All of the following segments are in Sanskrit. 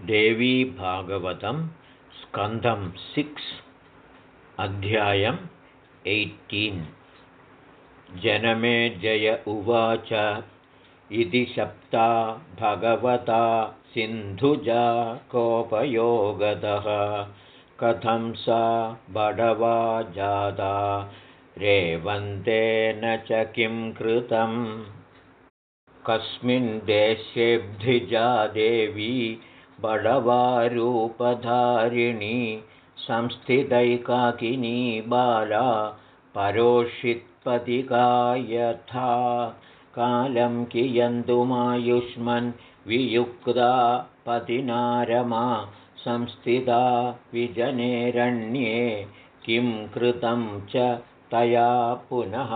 देवी भागवतं स्कन्धं सिक्स् अध्यायम् एय्टीन्। जनमे जय उवाच। इति शप्ता भगवता सिन्धुजा कोपयोगतः। कथं सा बडवा जाता? रेवन्तेन च किं कृतं? कस्मिन् देशेऽब्धिजा देवी बडवारूपधारिणी संस्थितैकाकिनी बाला परोषित्पतिका यथा कालं कियन्तुमायुष्मन् वियुक्ता पतिनारमा संस्थिता विजनेरण्ये किं कृतं च तया पुनः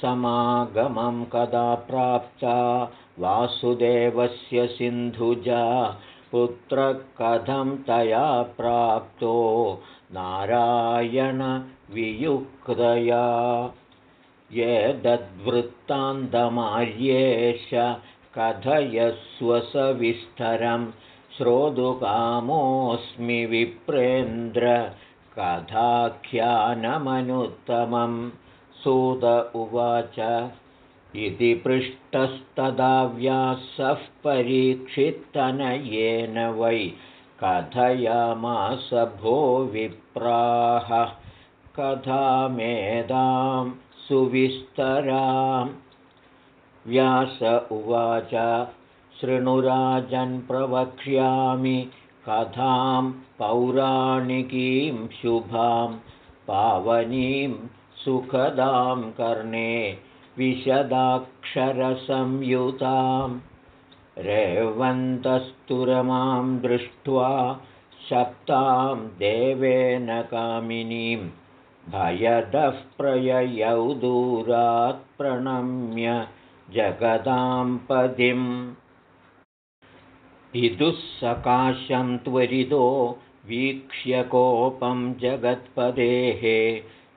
समागमं कदा प्राप्ता वासुदेवस्य सिन्धुजा पुत्रकथं तया प्राप्तो नारायणवियुक्तया ये दद्वृत्तान्तमार्येश कथयस्वसविस्तरं श्रोतुकामोऽस्मि विप्रेन्द्र कथाख्यानमनुत्तमं। सुत उवाच इति पृष्टस्तदा व्यासः परीक्षित्तनयेन वै कथयामास भो विप्राः। कथामेधां सुविस्तरां व्यास उवाच शृणुराजन् प्रवक्ष्यामि कथां पौराणिकीं शुभां पावनीं सुखदां कर्णे विशदाक्षरसंयुतां रेवन्तस्तुरमां दृष्ट्वा शक्तां देवेन कामिनीं भयदः प्रययौ दूरात् प्रणम्य जगदां पदिम् सकाशं त्वरितो वीक्ष्यकोपं जगत्पदेः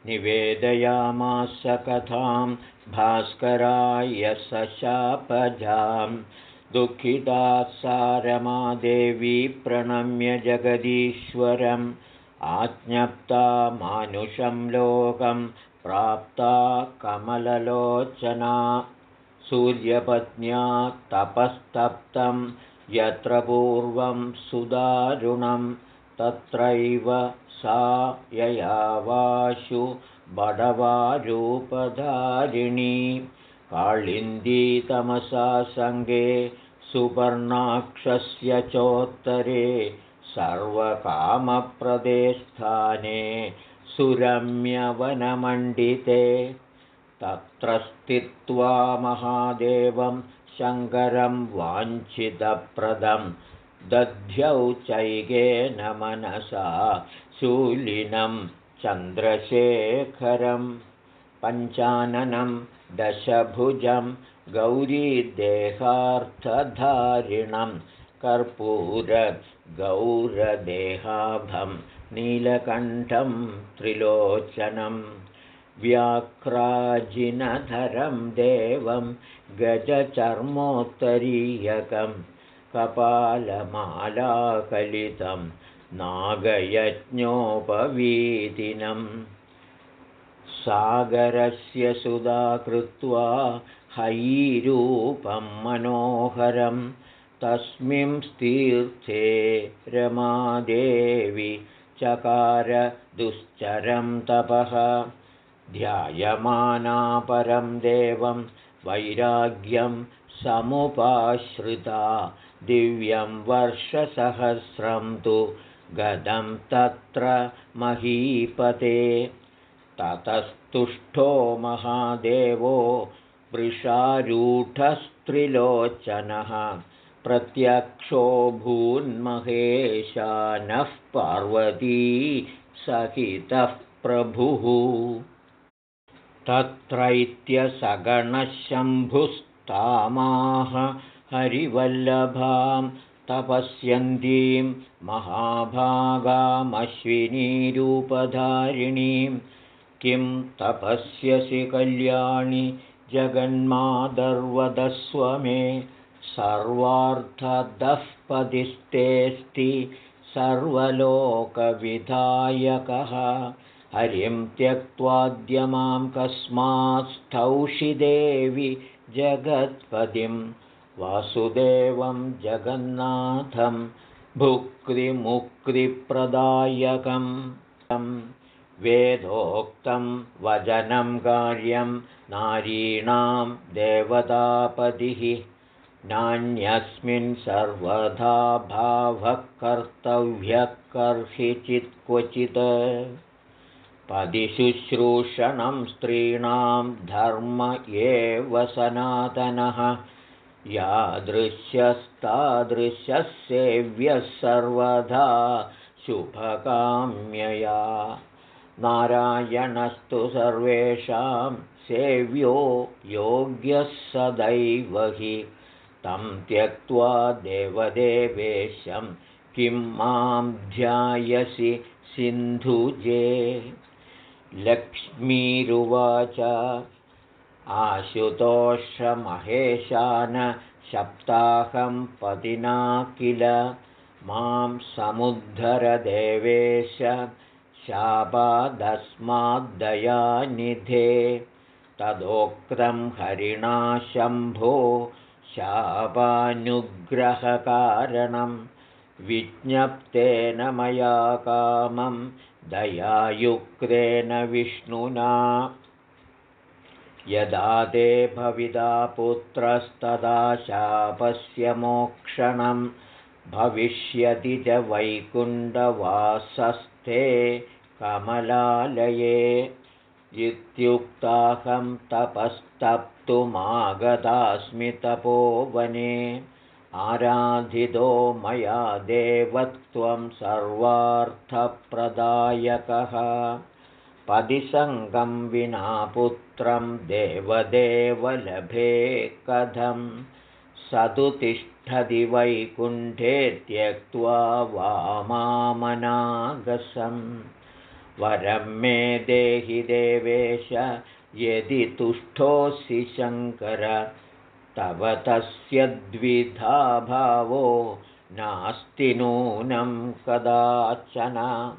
निवेदयामास कथां भास्कराय सशापजां दुःखिता सारमादेवी प्रणम्य जगदीश्वरम् आज्ञप्ता मानुषं लोकं प्राप्ता कमललोचना। सूर्यपत्न्या तपस्तप्तं यत्र पूर्वं सुदारुणं तत्रैव सा ययावाशु बडवारूपधारिणी काळिन्दीतमसा सङ्गे सुपर्णाक्षस्य चोत्तरे सर्वकामप्रदे स्थाने सुरम्यवनमण्डिते। तत्र स्थित्वा महादेवं शङ्करं वाञ्छितप्रदं दध्यौ चैकेन मनसा शूलिनं चन्द्रशेखरं पञ्चाननं दशभुजं गौरीदेहार्थधारिणं कर्पूरगौरदेहाभं नीलकण्ठं त्रिलोचनं व्याक्राजिनधरं देवं गजचर्मोत्तरीयकं कपालमालाकलितं नागयज्ञोपवीतिनं सागरस्य सुधा कृत्वा हैरूपं मनोहरं। तस्मिंस्तीर्थे रमादेवि चकारदुश्चरं तपः। ध्यायमानापरं देवं वैराग्यं समुपाश्रिता। दिव्यं वर्षसहस्रं तु गदं तत्र महीपते। ततस्तुष्टो महादेवो वृषारूढस्त्रिलोचनः। प्रत्यक्षो भून्महेशानः पार्वती सहितः प्रभुः। तत्रैत्यसगणशम्भुस्तामाह हरिवल्लभां तपस्यन्तीं महाभागामश्विनीरूपधारिणीं। किं तपस्यसि कल्याणि जगन्मादर्वदस्व मे सर्वार्थदः पदिस्तेऽस्ति सर्वलोकविधायकः। हरिं त्यक्त्वाद्य मां कस्मात्स्थौषिदेवि जगत्पदिं वासुदेवं जगन्नाथं भुक्तिमुक्तिप्रदायकं वेदोक्तं वचनं कार्यं नारीणां देवतापतिः नान्यस्मिन् सर्वथा भावः कर्तव्यः कर्हिचित् क्वचित् पदिशुश्रूषणं स्त्रीणां धर्म एव सनातनः यादृश्यस्तादृशः सेव्यः सर्वदा शुभकाम्यया। नारायणस्तु सर्वेषां सेव्यो योग्यः सदैव हि। तं त्यक्त्वा देवदेवेशं किं मां ध्यायसि सिन्धुजे। लक्ष्मीरुवाच आशुतोषमहेशान सप्ताहं पदिना किल? मां समुद्धरदेवेश शापादस्माद्दयानिधे तदोक्तं हरिणा शम्भो शापानुग्रहकारणं विज्ञप्तेन मया कामं दयायुक्तेन विष्णुना यदा ते भविता पुत्रस्तदा शापस्य मोक्षणं भविष्यति च वैकुण्ठवासस्थे कमलालये। इत्युक्ताहं तपस्तप्तुमागतास्मि तपोवने। आराधितो मया देवत्वं सर्वार्थप्रदायकः पदिसङ्गं विना पुत्रं देवदेवलभे कथं? स तु तिष्ठति वैकुण्ठे त्यक्त्वा वामामनागसं। वरं मे देहि देवेश यदि तुष्टोऽसि शङ्कर तव तस्य द्विधा भावो नास्ति नूनं कदाचन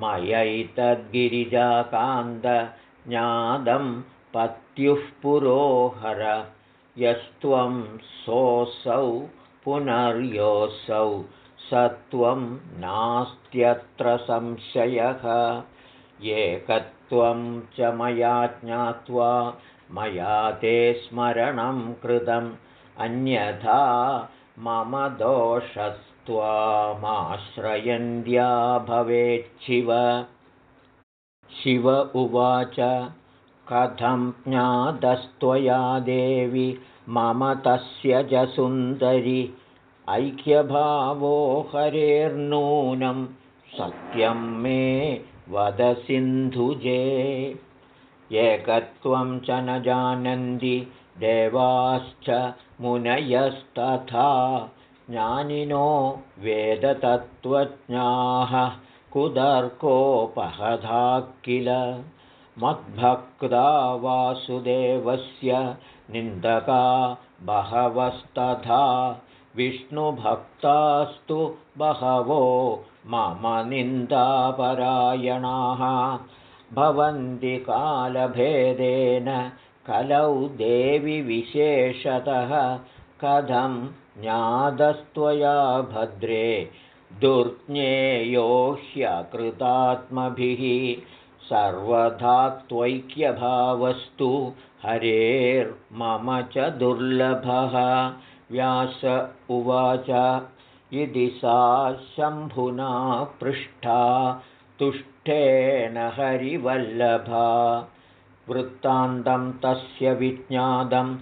मयैतद्गिरिजाकान्तज्ञातं पत्युः पुरोहर। यस्त्वं सोऽसौ पुनर्योऽसौ सत्वं नास्त्यत्र संशयः। एकत्वं च मया ज्ञात्वा मया ते स्मरणं कृतम् अन्यथा मम दोषस्त्वामाश्रयन्द्या भवेच्छिव। शिव उवाच कथं ज्ञातस्त्वया देवि मम तस्य च सुन्दरि ऐक्यभावो हरेर्नूनं सत्यं मे वदसिन्धुजे एकत्वं च न जानन्ति देवाश्च मुनयस्तथा ज्ञानिनो वेदतत्त्वज्ञाः कुदर्कोपहधा किल मद्भक्ता वासुदेवस्य निन्दका बहवस्तथा। विष्णुभक्तास्तु बहवो मम निन्दापरायणाः। भवन्ति कालभेदेन कलौ देवि विशेषतः कथं ज्ञातस्त्वया भद्रे दुर्ज्ञेयो ह्यकृतात्मभिः सर्वधा त्वैक्यभावस्तु हरेर्मम च दुर्लभः। व्यास उवाच इति सा शम्भुना पृष्ठा तुष्टेन हरिवल्लभा। वृत्तान्तं तस्य विज्ञातं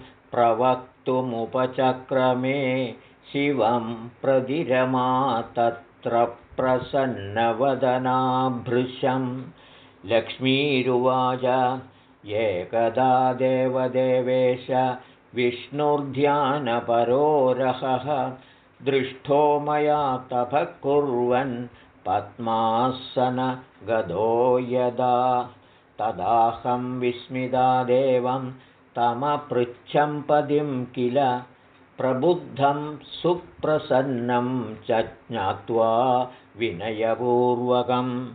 प्रवक्तुमुपचक्रमे शिवं प्रदिरमा तत्र प्रसन्नवदनाभृशं। लक्ष्मीरुवाच एकदा देवदेवेश विष्णुर्ध्यानपरोरहः दृष्टो मया तपः कुर्वन् पद्मासनगदो यदा। तदाहं विस्मिता देवं तमपृच्छं पदिं किल प्रबुद्धं सुप्रसन्नं च ज्ञात्वा विनयपूर्वकम्।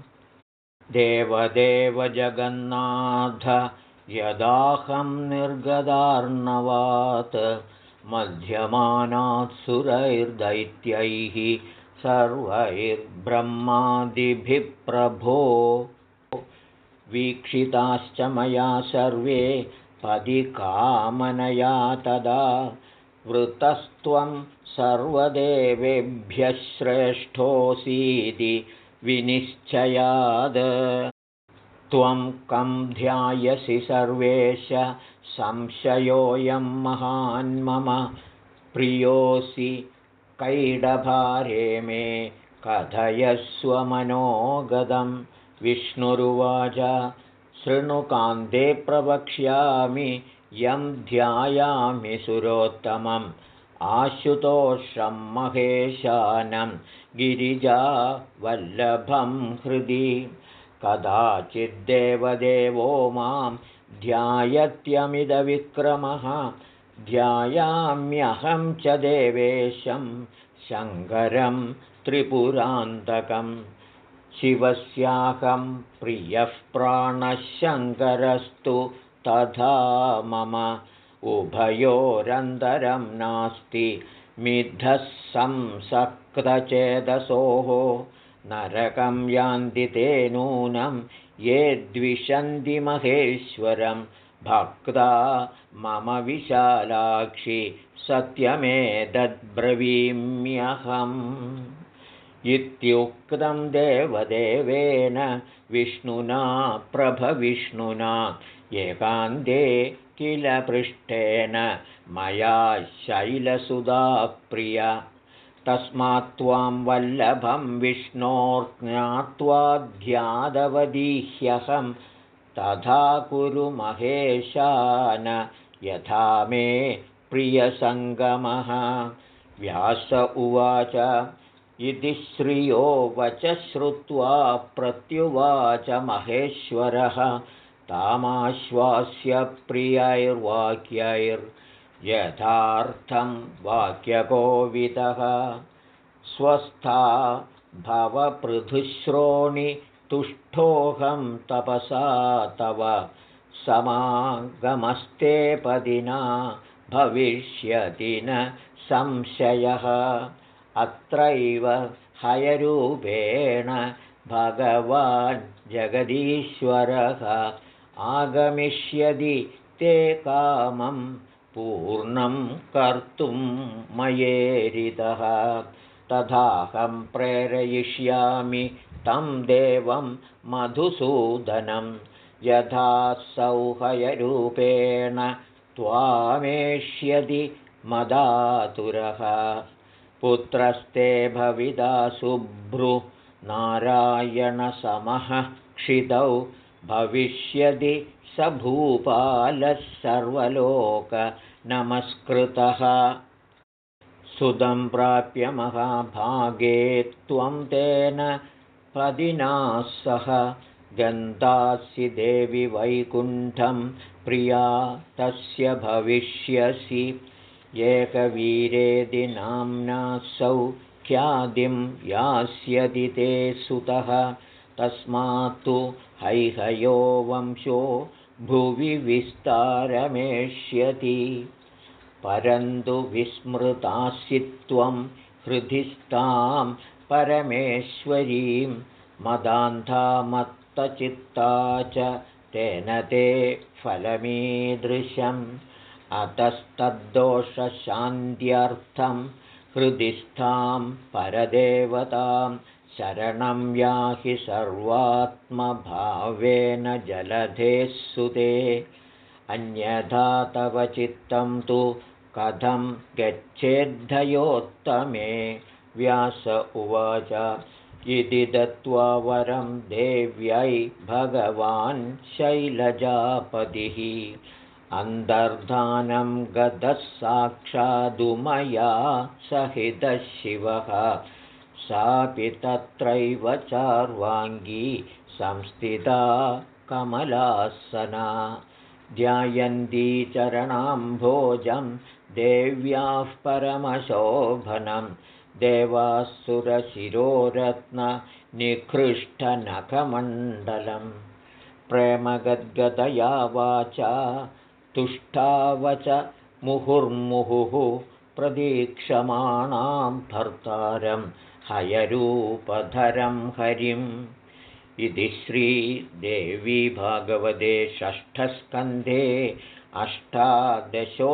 देवदेवजगन्नाथ यदाहं निर्गदार्णवात् मध्यमानात् सुरैर्दैत्यैः सर्वैर्ब्रह्मादिभिः प्रभो। वीक्षिताश्च मया सर्वे पदिकामनया तदा वृतस्त्वं सर्वदेवेभ्यः श्रेष्ठोऽसीति विनिश्चयाद। त्वं कं ध्यायसि सर्वेश संशयोऽयं महान् मम प्रियोऽसि कैडभारे मे कथयस्वमनोगतं विष्णुरुवाच शृणुकान्ते प्रवक्ष्यामि यं ध्यायामि सुरोत्तमम्। आशुतोषं महेशानं गिरिजावल्लभं हृदि। कदाचिद्देवदेवो मां ध्यायत्यमिदविक्रमः ध्यायाम्यहं च देवेशं शङ्करं त्रिपुरान्तकं शिवस्याहं प्रियः प्राणशङ्करस्तु तथा मम। उभयोरन्तरं नास्ति मिद्धः संसक्तचेदसोः नरकं यान्ति ते नूनं ये द्विषन्ति महेश्वरं। भक्ता मम विशालाक्षि सत्यमेतद्ब्रवीम्यहम् इत्युक्तं देवदेवेन विष्णुना प्रभविष्णुना एकान्ते किल पृष्ठेन मया शैलसुधाप्रिया तस्मात् त्वां वल्लभं ध्यादवदीह्यहं तथा कुरु महेशान यथा मे प्रियसङ्गमः। व्यास उवाच इति श्रियो वच श्रुत्वा प्रत्युवाच महेश्वरः। तामाश्वास्य प्रियैर्वाक्यैर्यथार्थं वाक्यकोविदः। स्वस्था भवपृथुश्रोणि तुष्टोऽहं तपसा तव समागमस्ते पदिना भविष्यति न संशयः अत्रैव हयरूपेण भगवान् जगदीश्वरः आगमिष्यति ते कामं पूर्णं कर्तुं मयेरितः। तथाहं प्रेरयिष्यामि तं देवं मधुसूदनं। यथा सौहयरूपेण त्वामेष्यति मदातुरः पुत्रस्ते भविदा शुभ्रु नारायणसमः क्षितौ भविष्यति स भूपालः सर्वलोकनमस्कृतः सुदं प्राप्य महाभागे त्वं तेन पदिना सह गन्धासि देवि वैकुण्ठं प्रिया तस्य भविष्यसि एकवीरेदि नाम्नासौ ख्यादिं यास्यति ते सुतः। तस्मात्तु हैहयो वंशो भुवि विस्तारमेष्यति। परन्तु विस्मृतासि त्वं हृदिस्थां परमेश्वरीं मदान्धामत्तचित्ता च तेन ते फलमीदृशम् अतस्तद्दोषशान्त्यर्थं हृदिस्थां परदेवतां शरणं याहि सर्वात्मभावेन जलधेः सुते। अन्यथा तव चित्तं तु कथं गच्छेद्धयोत्तमे। व्यास उवाच इति दत्त्वा वरं देव्यै भगवान् शैलजापतिः अन्तर्धानं गतः साक्षादुमया सहितः शिवः सापि तत्रैव चार्वाङ्गी संस्थिता कमलासना। ध्यायन्ती चरणाम्भोजं देव्याः परमशोभनं। देवासुरशिरोरत्ननिकृष्टनखमण्डलं प्रेमगद्गदया वाचा तुष्टावच मुहुर्मुहुः प्रदीक्षमाणां भर्तारं हयरूपधरं हरिम् इति श्रीदेवी भागवते षष्ठस्कन्धे अष्टादशोऽध्यायः